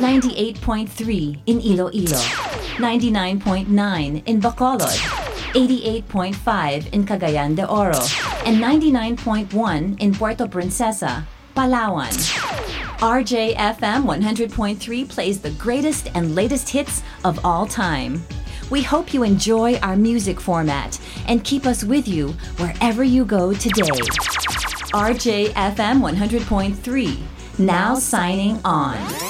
98.3 in Iloilo, 99.9 in Bacolod, 88.5 in Cagayan de Oro, and 99.1 in Puerto Princesa, Palawan. RJFM 100.3 plays the greatest and latest hits of all time. We hope you enjoy our music format and keep us with you wherever you go today. RJFM 100.3, now signing on.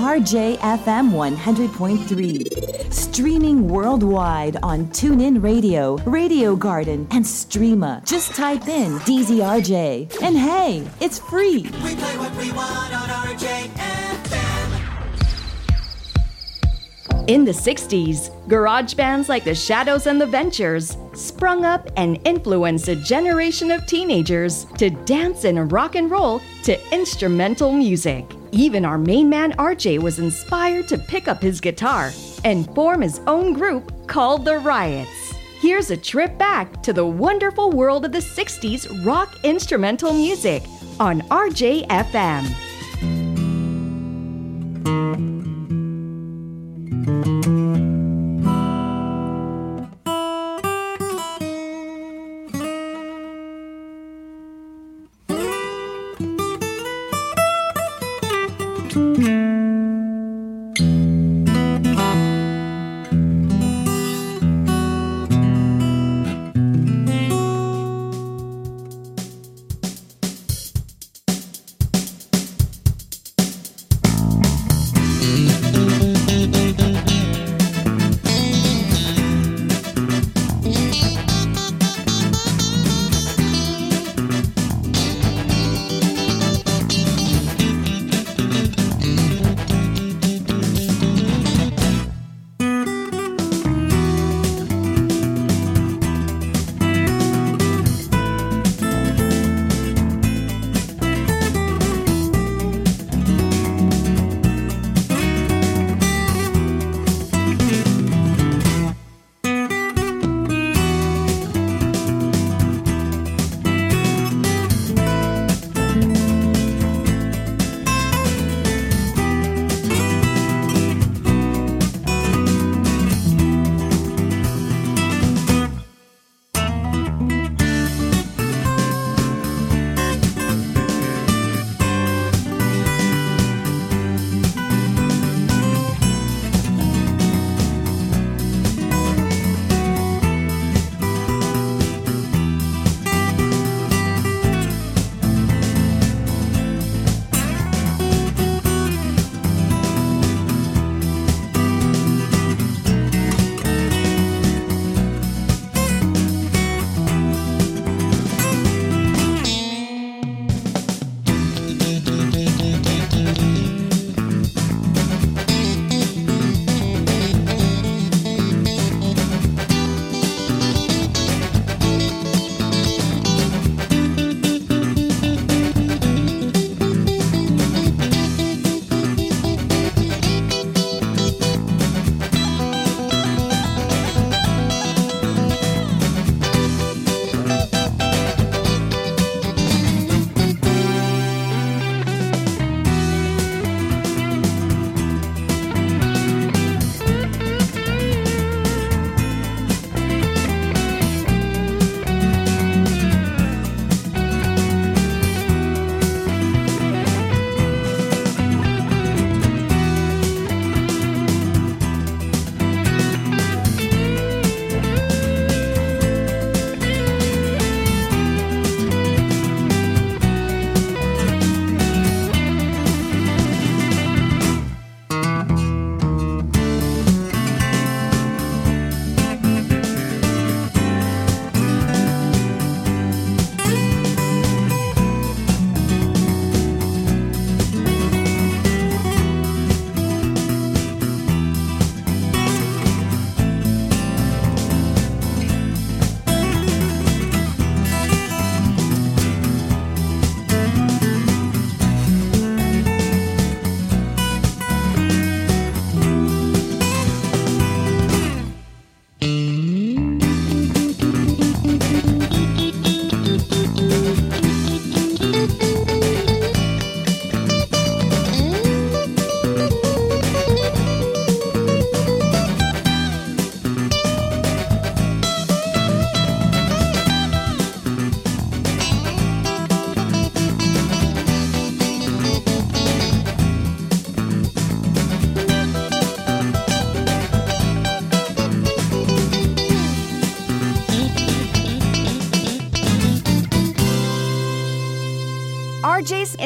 RJFM 100.3. Streaming worldwide on TuneIn Radio, Radio Garden, and Streema. Just type in DZRJ. And hey, it's free. We play what we want on RJFM. In the 60s, garage bands like the Shadows and the Ventures sprung up and influenced a generation of teenagers to dance and rock and roll to instrumental music. Even our main man RJ was inspired to pick up his guitar and form his own group called The Riots. Here's a trip back to the wonderful world of the 60s rock instrumental music on RJFM. FM.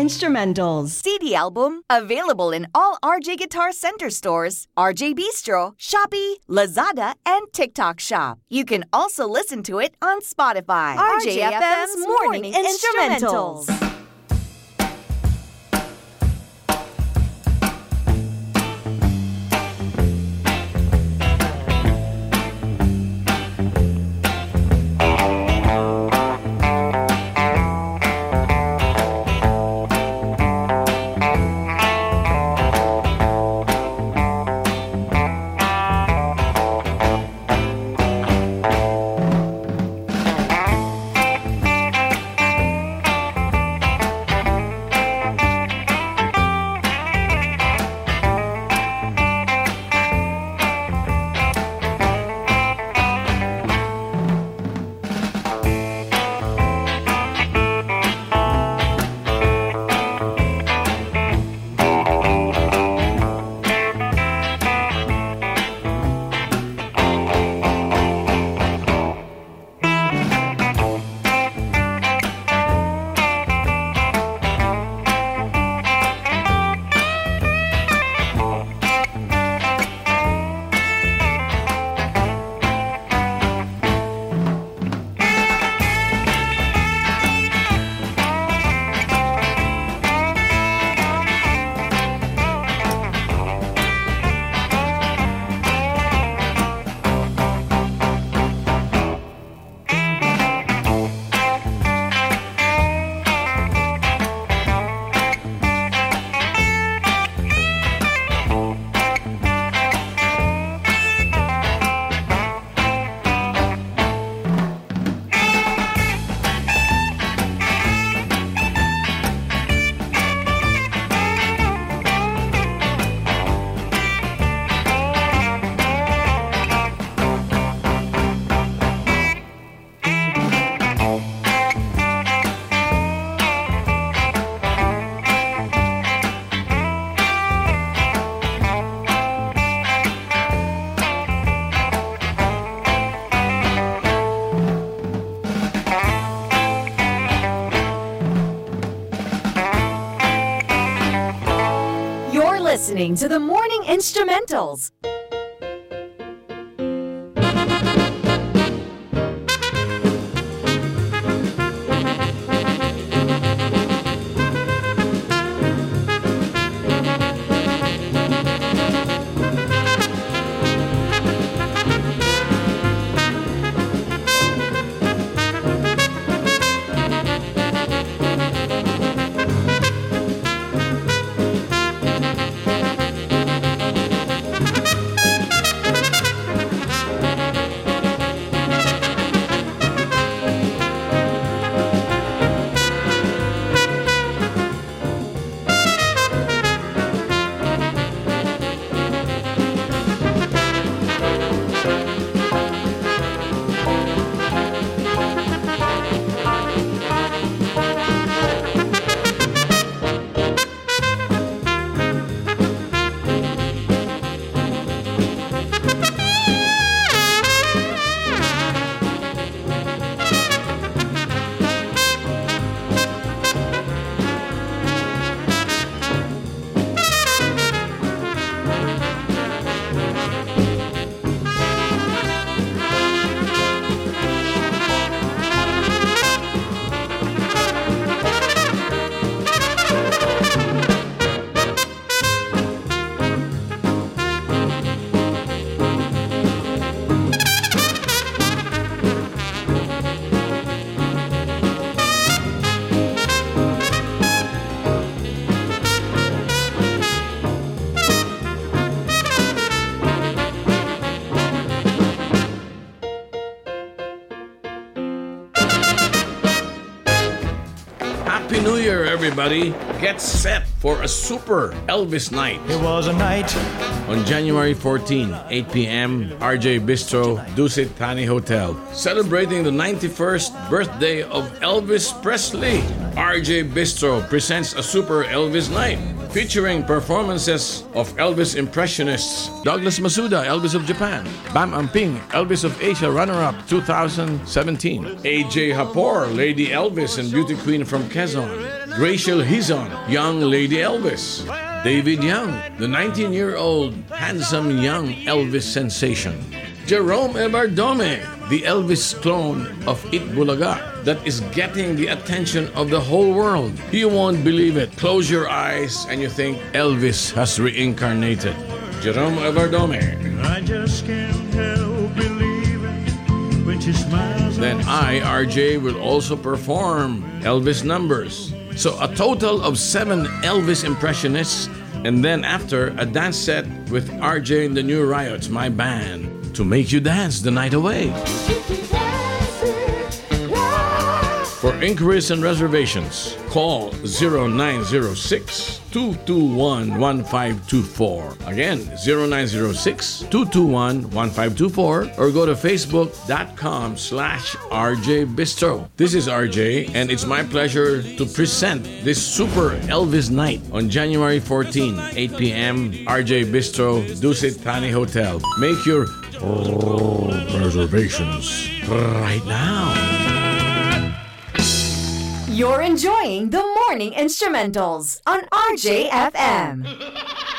Instrumentals. CD album available in all RJ Guitar Center stores, RJ Bistro, Shopee, Lazada, and TikTok Shop. You can also listen to it on Spotify. RJFM's Morning Instrumentals. You're listening to the Morning Instrumentals. Happy New Year, everybody. Get set for a super Elvis night It was a night on January 14, 8 p.m., RJ Bistro, Dusit Thani Hotel. Celebrating the 91st birthday of Elvis Presley. RJ Bistro presents a super Elvis night featuring performances of Elvis impressionists. Douglas Masuda, Elvis of Japan, Bam Amping, Elvis of Asia runner-up 2017, AJ Hapor, Lady Elvis and Beauty Queen from Quezon, Graciel Hizon, Young Lady Elvis, David Young, the 19-year-old handsome young Elvis sensation, Jerome Evardome, the Elvis clone of Eat Bulaga that is getting the attention of the whole world. You won't believe it. Close your eyes and you think Elvis has reincarnated. Jerome Evardome. I just can't help believing when she smiles. Then I, RJ, will also perform Elvis numbers. So a total of seven Elvis impressionists, and then after a dance set with RJ and the New Riots, my band, to make you dance the night away. For inquiries and reservations, call 0906 221 1524. Again, 0906 221 1524 or go to facebook.com slash RJ Bistro. This is RJ and it's my pleasure to present this Super Elvis night on January 14, 8 p.m. RJ Bistro, Dusit Thani Hotel. Make your reservations right now. You're enjoying the morning instrumentals on RJFM.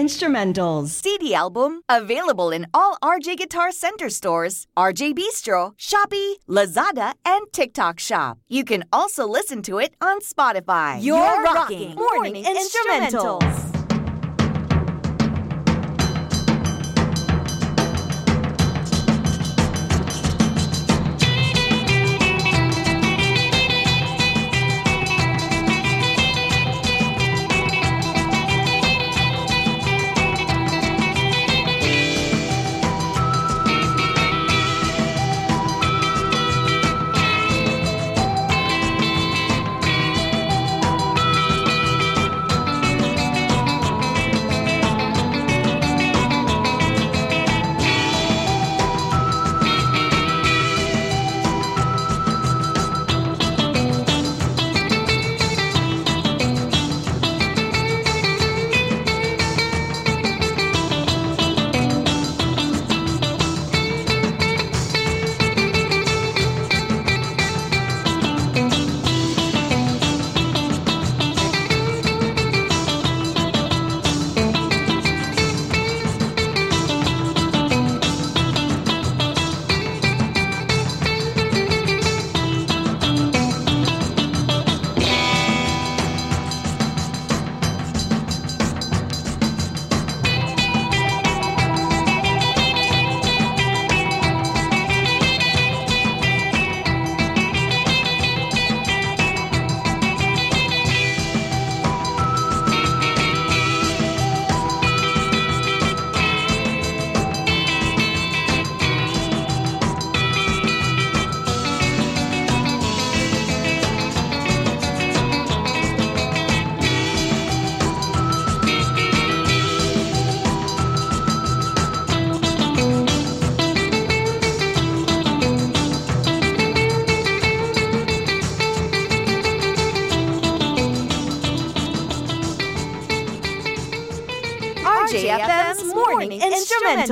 Instrumentals. CD album, available in all RJ Guitar Center stores, RJ Bistro, Shopee, Lazada, and TikTok Shop. You can also listen to it on Spotify. You're rocking Morning Instrumentals. RJFM's Morning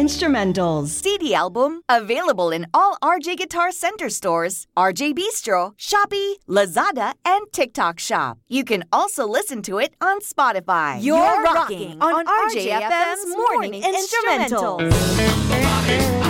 Instrumentals. Instrumentals. CD album available in all RJ Guitar Center stores, RJ Bistro, Shopee, Lazada, and TikTok Shop. You can also listen to it on Spotify. You're rocking on RJFM's Morning Instrumentals. RJ's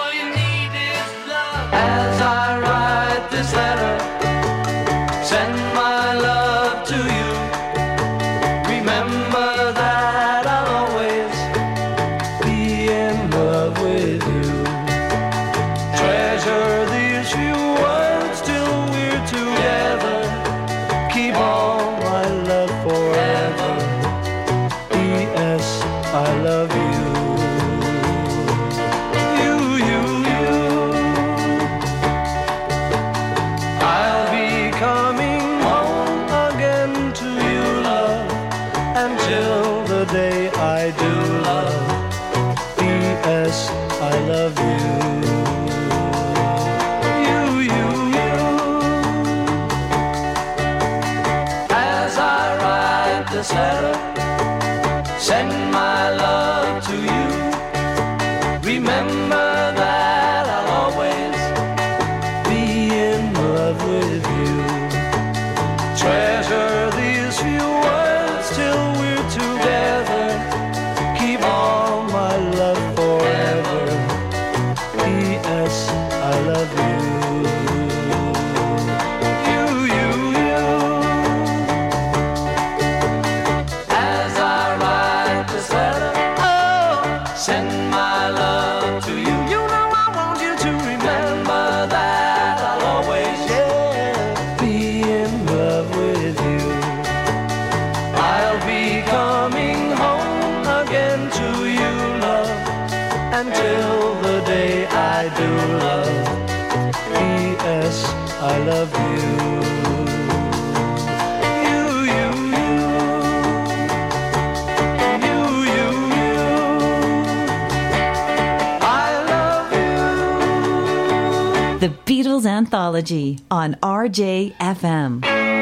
Anthology on RJFM.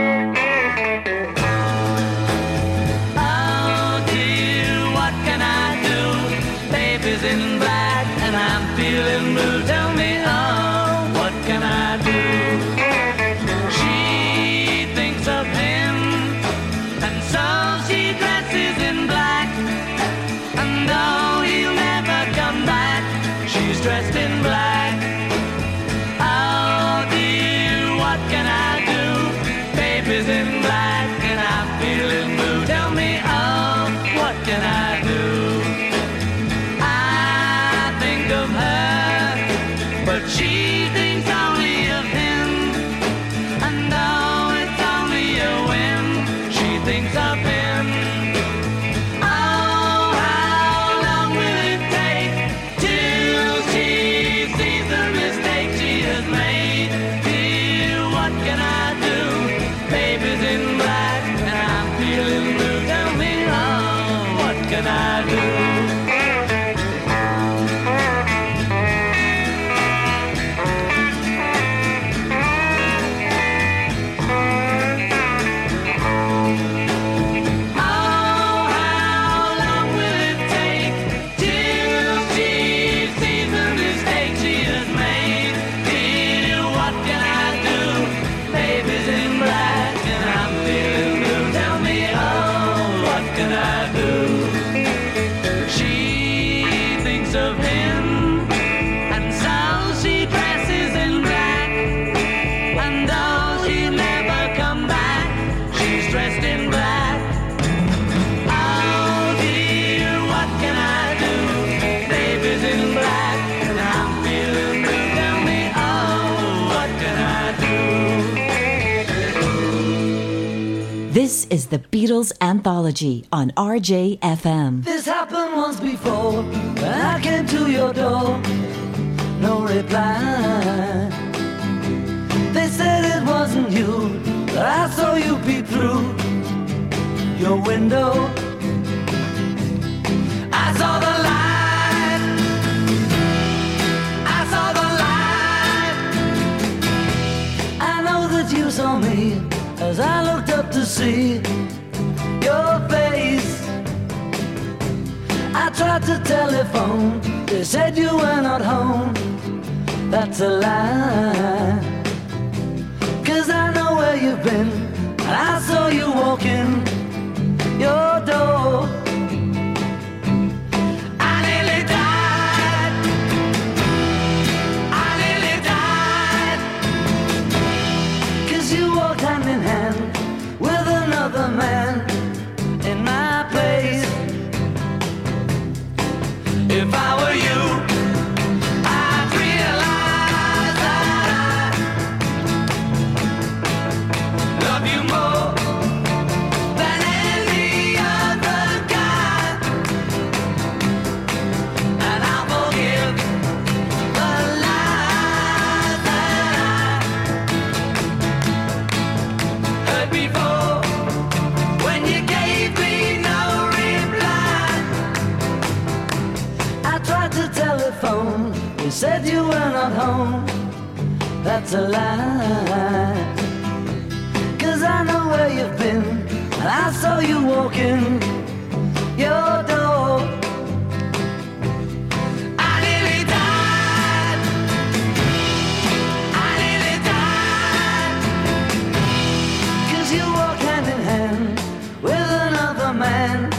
is the Beatles Anthology on RJFM. This happened once before. I came to your door. No reply. They said it wasn't you, but I saw you peep through your window. I saw the light. saw me as I looked to see your face. I tried to telephone, they said you were not home. That's a lie. Cause I know where you've been, and I saw you walking your door. home. That's a lie. Cause I know where you've been. And I saw you walking your door. I nearly died. I nearly died. Cause you walk hand in hand with another man.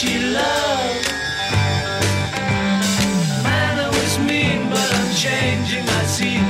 She loved. Man, I was mean, but I'm changing. I see.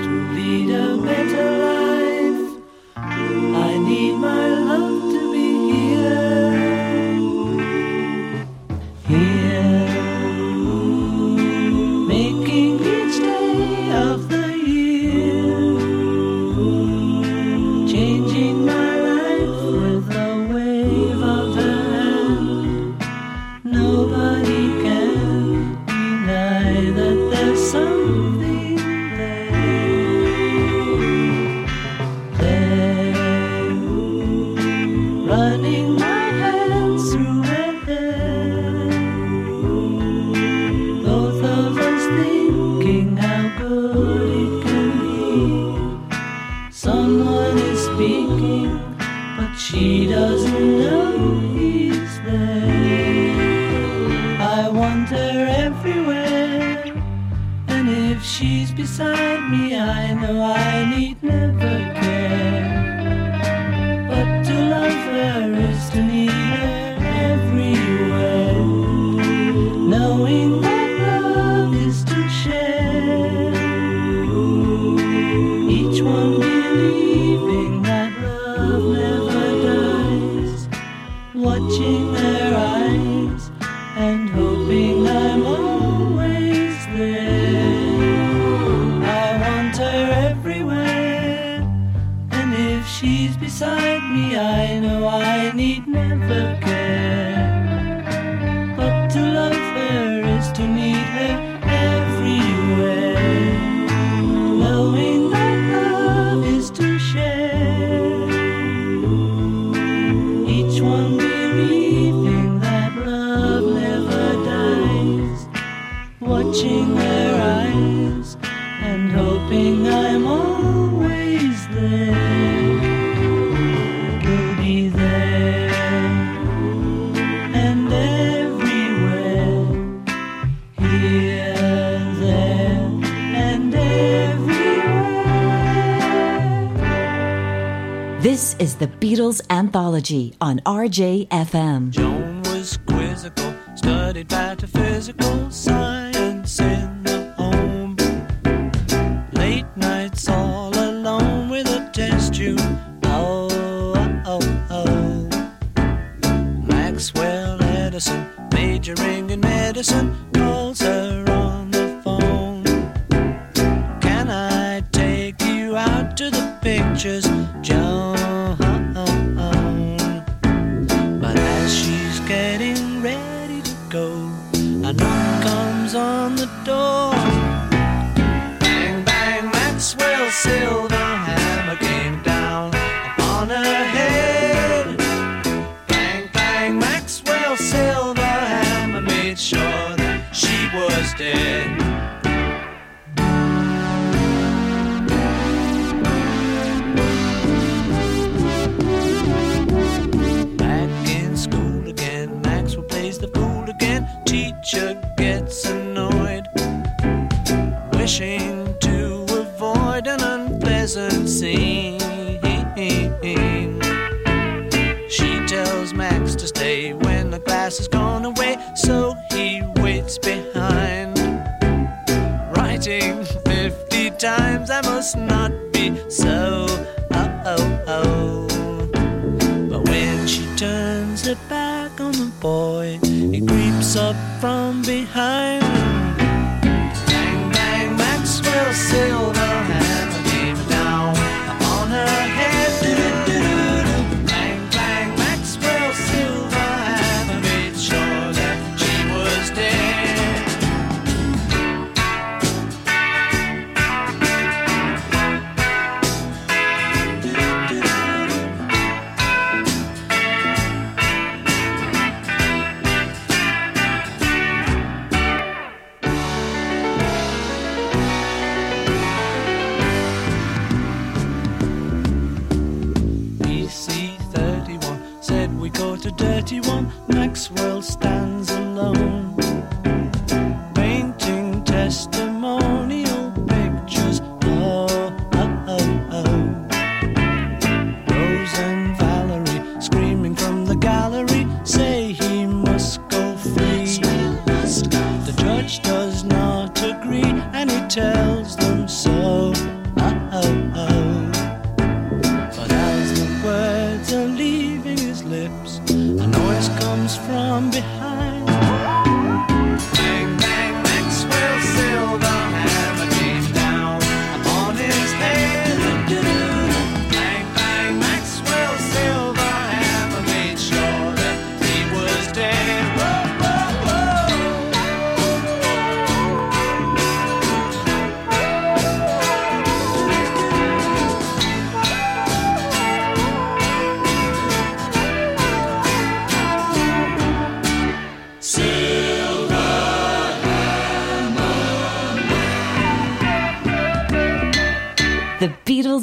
Anthology on RJFM. John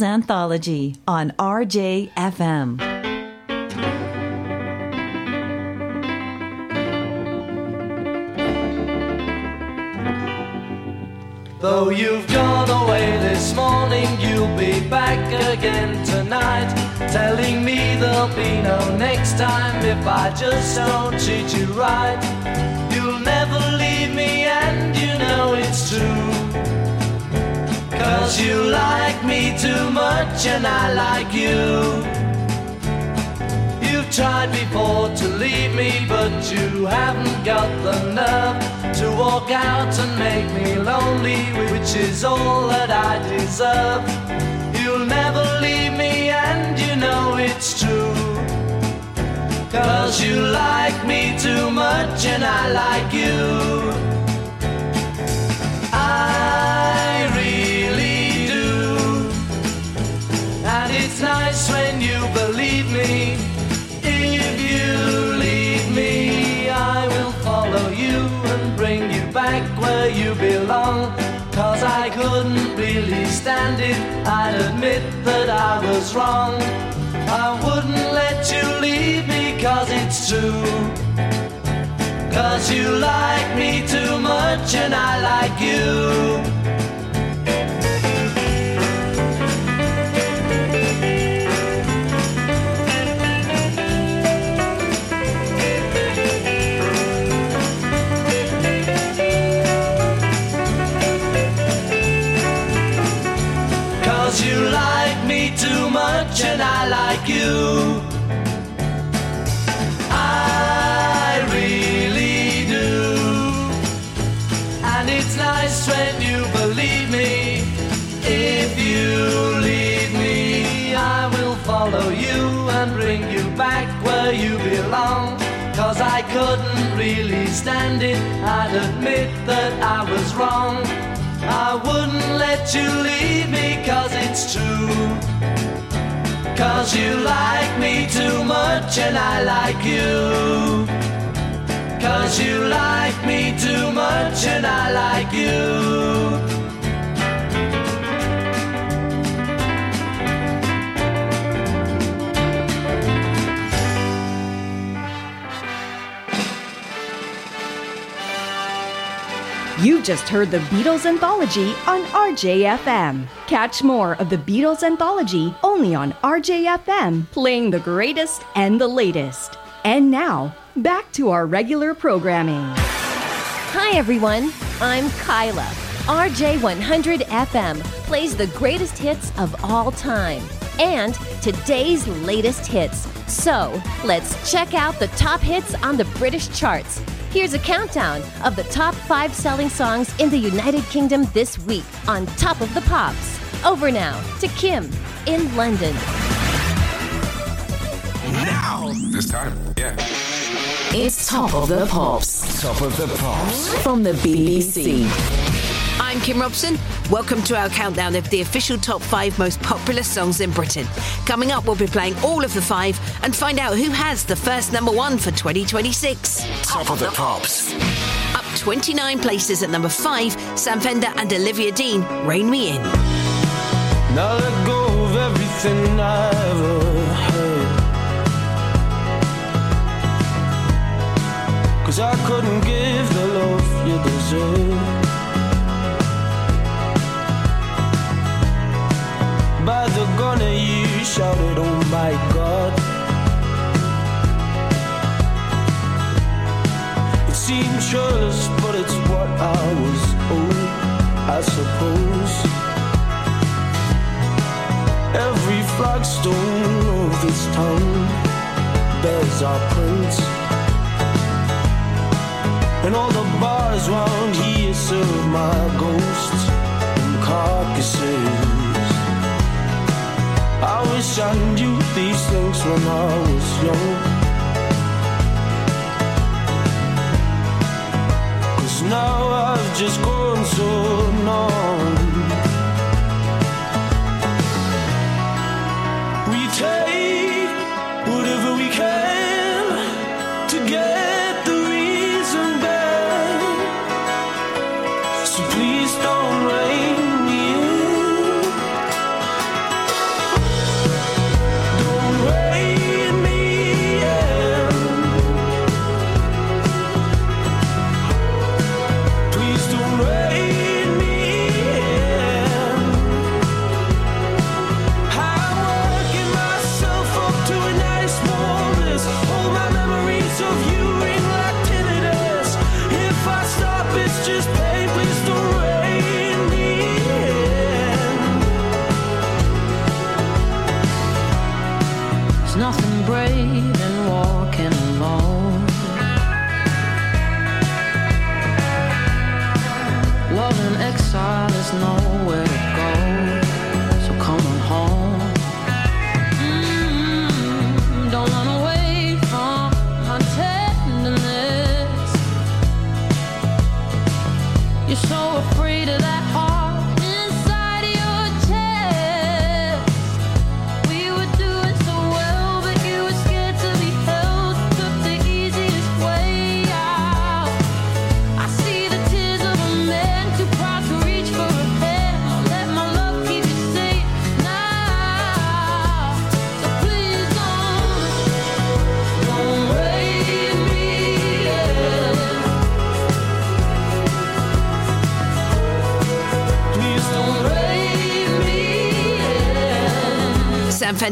Anthology on RJFM. Though you've gone away this morning, you'll be back again tonight. Telling me there'll be no next time if I just don't treat you right. You'll never Cause you like me too much and I like you. You've tried before to leave me, but you haven't got the nerve to walk out and make me lonely, which is all that I deserve. You'll never leave me, and you know it's true. Cause you like me too much and I like you. If you leave me, I will follow you and bring you back where you belong. Cause I couldn't really stand it, I'd admit that I was wrong. I wouldn't let you leave me, cause it's true. Cause you like me too much and I like you. Cause you like me too much and I like you. I really do. And it's nice when you believe me. If you lead me, I will follow you and bring you back where you belong. Cause I couldn't really stand it, I'd admit that I was wrong. I wouldn't let you leave me cause it's true. Cause you like me too much and I like you. Cause you like me too much and I like you. You just heard the Beatles Anthology on RJFM. Catch more of the Beatles Anthology only on RJFM, playing the greatest and the latest. And now, back to our regular programming. Hi, everyone. I'm Kyla. RJ100 FM plays the greatest hits of all time and today's latest hits. So let's check out the top hits on the British charts. Here's a countdown of the top five selling songs in the United Kingdom this week on Top of the Pops. Over now to Kim in London. Now! This time, yeah. It's Top of the Pops Top of the Pops. from the BBC. I'm Kim Robson. Welcome to our countdown of the official top five most popular songs in Britain. Coming up, we'll be playing all of the five and find out who has the first number one for 2026. Top of the Pops. Up 29 places at number five, Sam Fender and Olivia Dean, Rein Me In. Now let go of everything I ever heard. Cause I couldn't give the love you deserve. You shouted, oh my god. It seemed churlish, but it's what I was owed, I suppose. Every flagstone of this town bears our prints. And all the bars round here serve my ghosts and carcasses. I wish I knew these things when I was young. Cause now I've just grown so numb.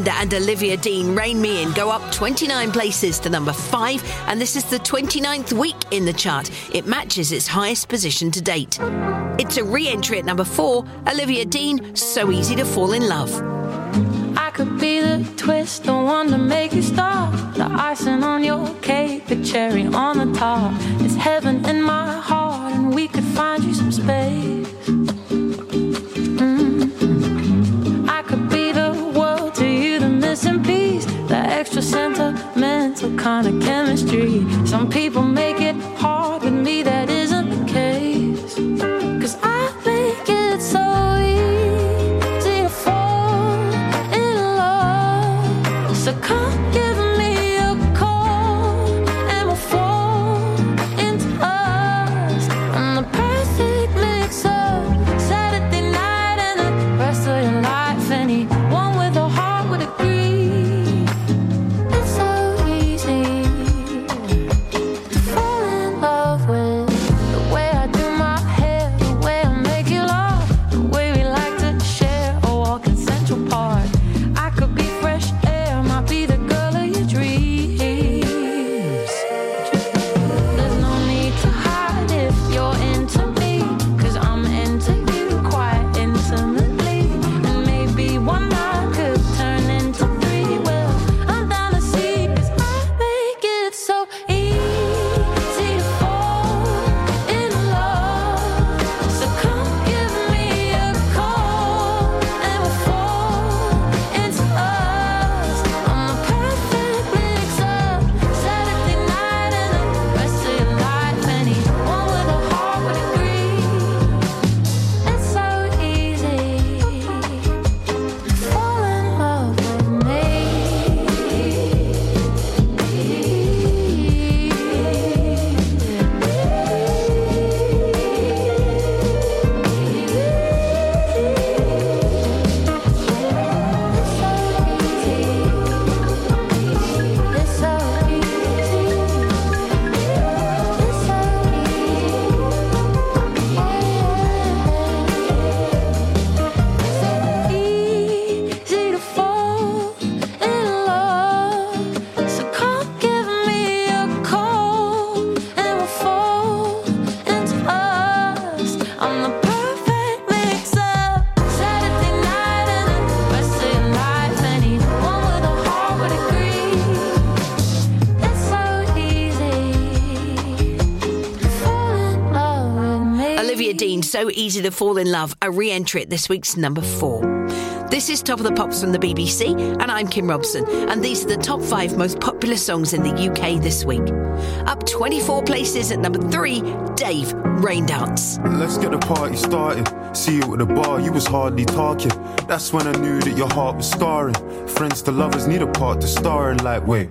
And Olivia Dean, Rein Me In, go up 29 places to number 5, and this is the 29th week in the chart. It matches its highest position to date. It's a re entry at number 4, Olivia Dean, So Easy to Fall in Love. I could be the twist, the one to make you stop. The icing on your cake, the cherry on the top. It's heaven in my heart, and we could find you some space. Missing piece, the extra sentimental kind of chemistry. Some people make it hard, with me that isn't So Easy to Fall in Love, a re entry at this week's number 4. This is Top of the Pops from the BBC, and I'm Kim Robson, and these are the top five most popular songs in the UK this week. Up 24 places at number 3, Dave, Rain Dance. Let's get the party started. See you at the bar, you was hardly talking. That's when I knew that your heart was scarring. Friends to lovers need a part to star in. Wait,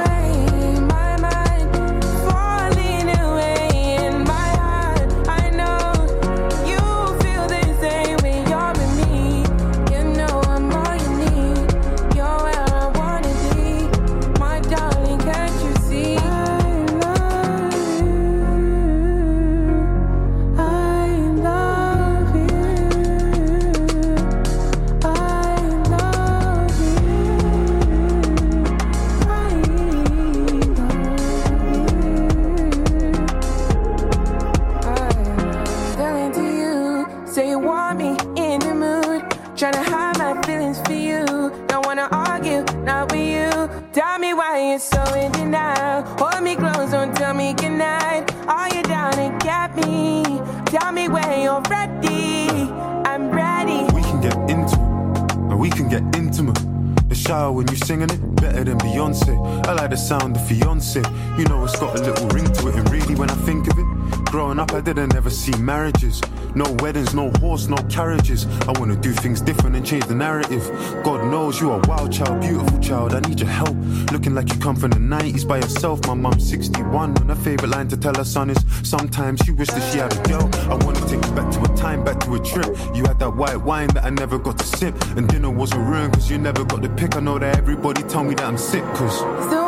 Sound of fiance. You know it's got a little ring to it, and really when I think of it, growing up, I didn't ever see marriages. No weddings, no horse, no carriages. I wanna do things different and change the narrative. God knows you are a wild child, beautiful child. I need your help. Looking like you come from the 90s by yourself. My mum's 61, and her favorite line to tell her son is sometimes she wished that she had a girl. I wanna take you back to a time, back to a trip. You had that white wine that I never got to sip, and dinner wasn't ruined cause you never got the pick. I know that everybody tell me that I'm sick cause. It's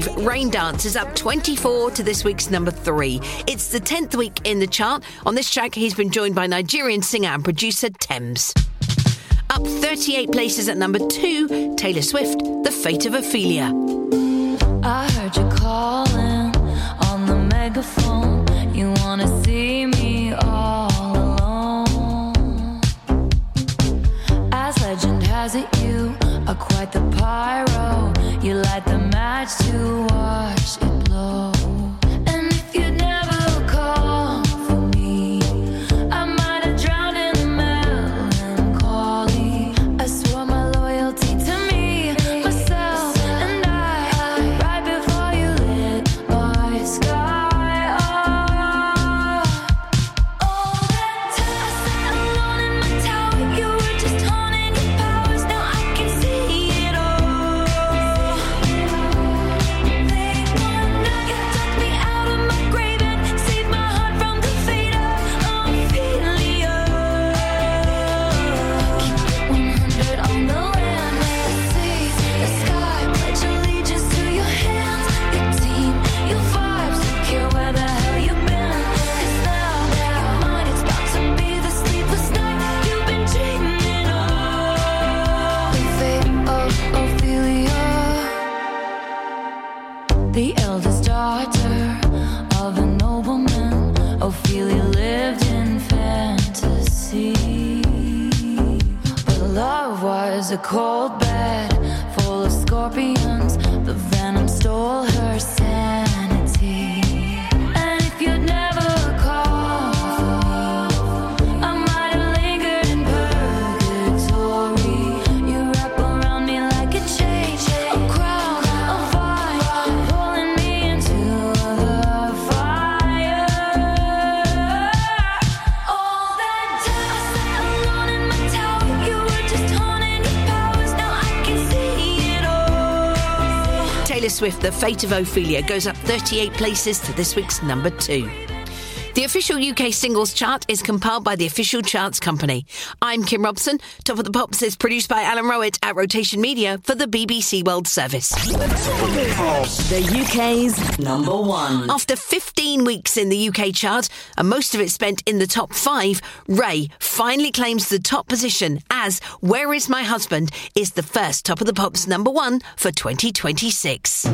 Dave, Rain Dance is up 24 to this week's number three. It's the 10th week in the chart. On this track, he's been joined by Nigerian singer and producer Tems. Up 38 places at number two, Taylor Swift, The Fate of Ophelia. I heard you calling on the megaphone. You light the match to watch cold Taylor Swift, The Fate of Ophelia, goes up 38 places to this week's number two. The official UK singles chart is compiled by the official charts company. I'm Kim Robson. Top of the Pops is produced by Alan Rowett at Rotation Media for the BBC World Service. The UK's number one. After 15 weeks in the UK chart, and most of it spent in the top five, Raye finally claims the top position as Where Is My Husband is the first Top of the Pops number one for 2026.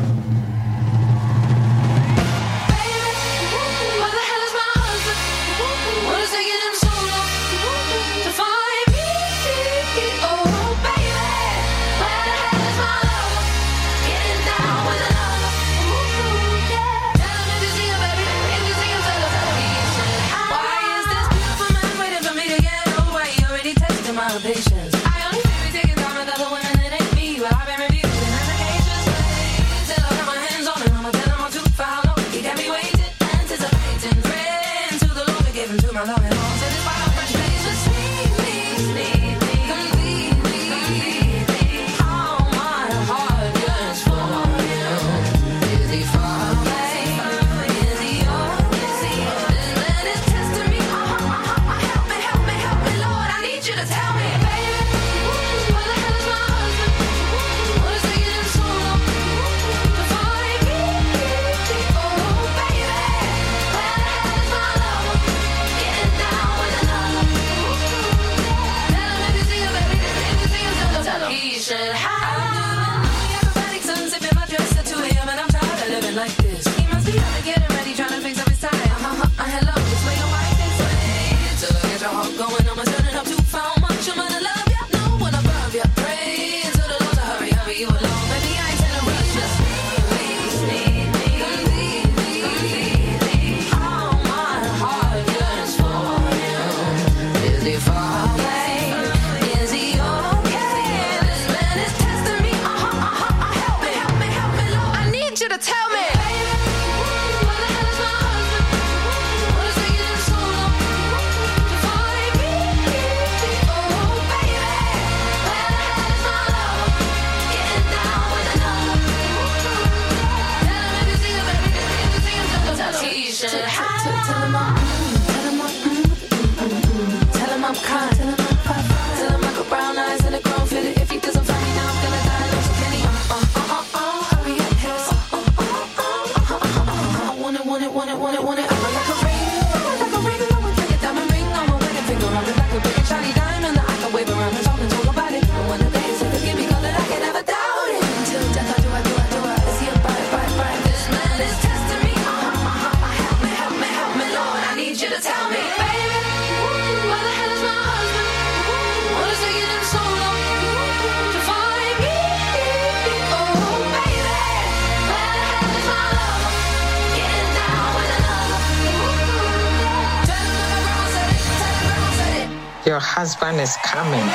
Husband is coming.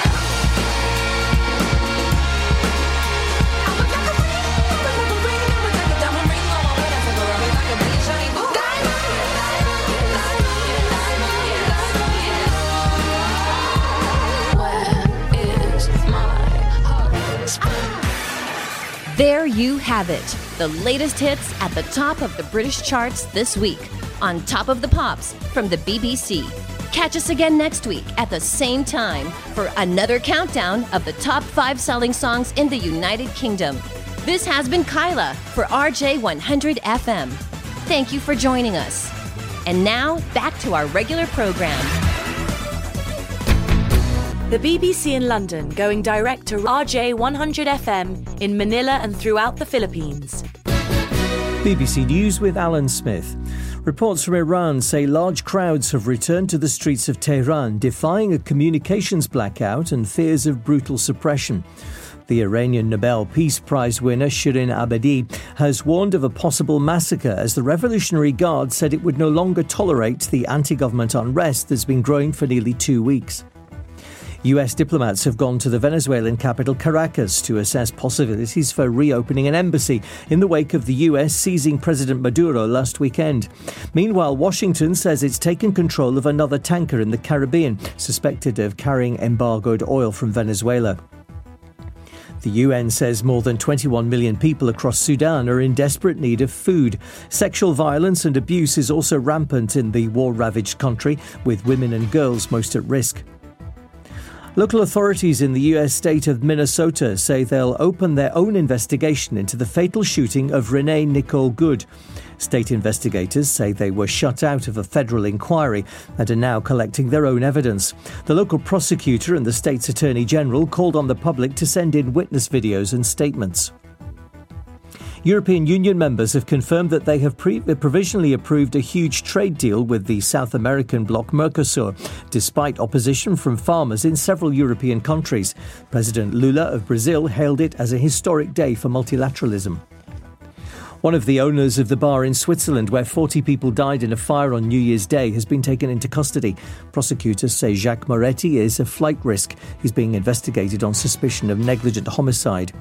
There you have it. The latest hits at the top of the British charts this week on Top of the Pops from the BBC. Catch us again next week at the same time for another countdown of the top five selling songs in the United Kingdom. This has been Kyla for RJ100 FM. Thank you for joining us. And now, back to our regular program. The BBC in London going direct to RJ 100 FM in Manila and throughout the Philippines. BBC News with Alan Smith. Reports from Iran say large crowds have returned to the streets of Tehran, defying a communications blackout and fears of brutal suppression. The Iranian Nobel Peace Prize winner Shirin Ebadi has warned of a possible massacre as the Revolutionary Guard said it would no longer tolerate the anti government unrest that's been growing for nearly two weeks. US diplomats have gone to the Venezuelan capital Caracas to assess possibilities for reopening an embassy in the wake of the US seizing President Maduro last weekend. Meanwhile, Washington says it's taken control of another tanker in the Caribbean, suspected of carrying embargoed oil from Venezuela. The UN says more than 21 million people across Sudan are in desperate need of food. Sexual violence and abuse is also rampant in the war ravaged country, with women and girls most at risk. Local authorities in the US state of Minnesota say they'll open their own investigation into the fatal shooting of Renee Nicole Good. State investigators say they were shut out of a federal inquiry and are now collecting their own evidence. The local prosecutor and the state's attorney general called on the public to send in witness videos and statements. European Union members have confirmed that they have pre- uh, provisionally approved a huge trade deal with the South American bloc Mercosur, despite opposition from farmers in several European countries. President Lula of Brazil hailed it as a historic day for multilateralism. One of the owners of the bar in Switzerland, where 40 people died in a fire on New Year's Day, has been taken into custody. Prosecutors say Jacques Moretti is a flight risk. He's being investigated on suspicion of negligent homicide.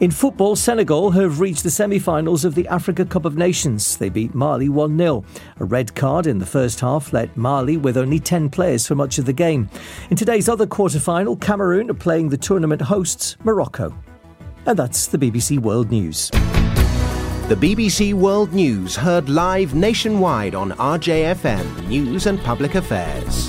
In football, Senegal have reached the semi finals of the Africa Cup of Nations. They beat Mali 1 0. A red card in the first half left Mali with only 10 players for much of the game. In today's other quarter final, Cameroon are playing the tournament hosts, Morocco. And that's the BBC World News. The BBC World News heard live nationwide on RJFM News and Public Affairs.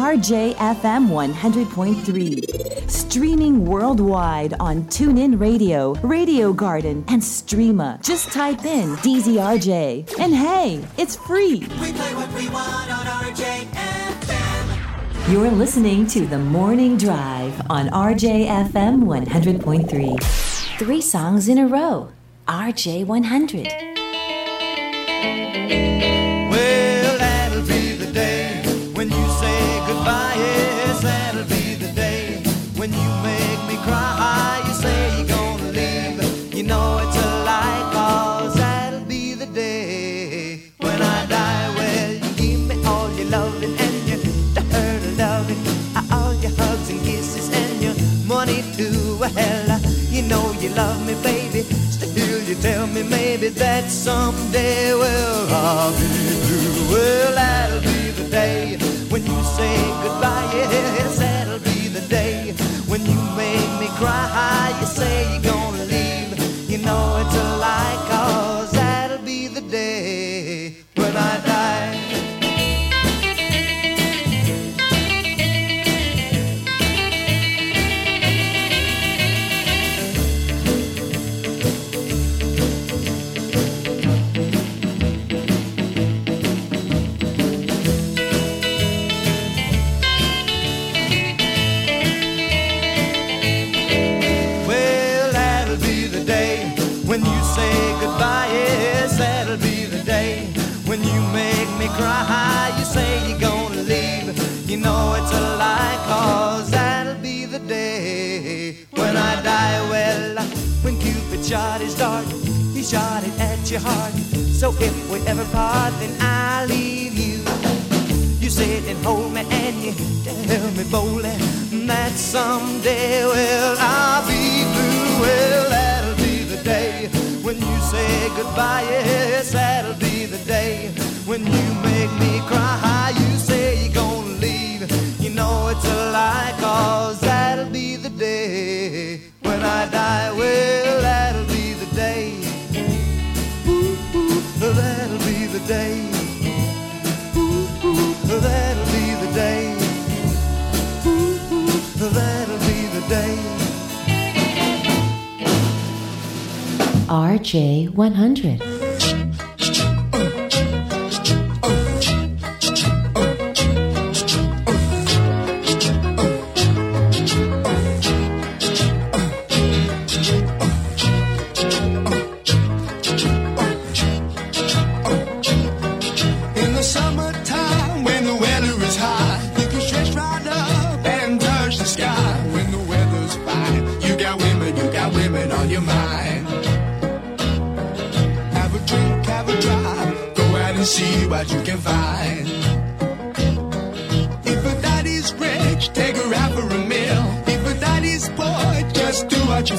RJFM 100.3. Streaming worldwide on TuneIn Radio, Radio Garden, and Streema. Just type in DZRJ. And hey, it's free. We play what we want on RJFM. You're listening to The Morning Drive on RJFM 100.3. Three songs in a row. RJ 100. Love me, baby. Still, you tell me maybe that someday, well, I'll be through. Well, that'll be the day when you say goodbye. Yes, that'll be the day when you make me cry. You say you're gonna leave. You know it's a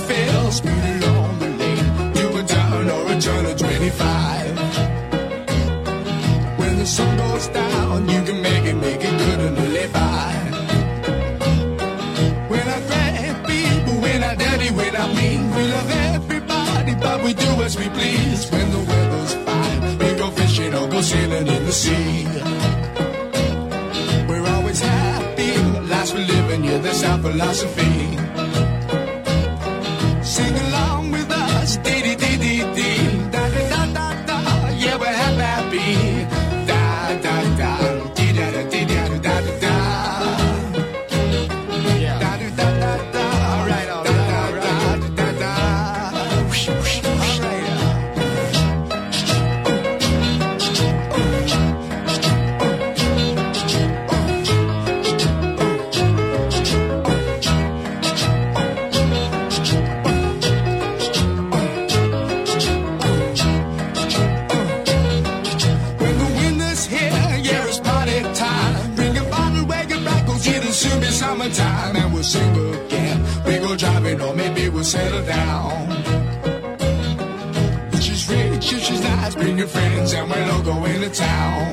feel. Speed along the lane, do a turn or a turn of 25. When the sun goes down, you can make it, make it good and live by. When I grab people, when I dirty, when I mean, we love everybody, but we do as we please. When the weather's fine, we go fishing or go sailing in the sea. We're always happy, life's we're living, yeah, that's our philosophy. Town.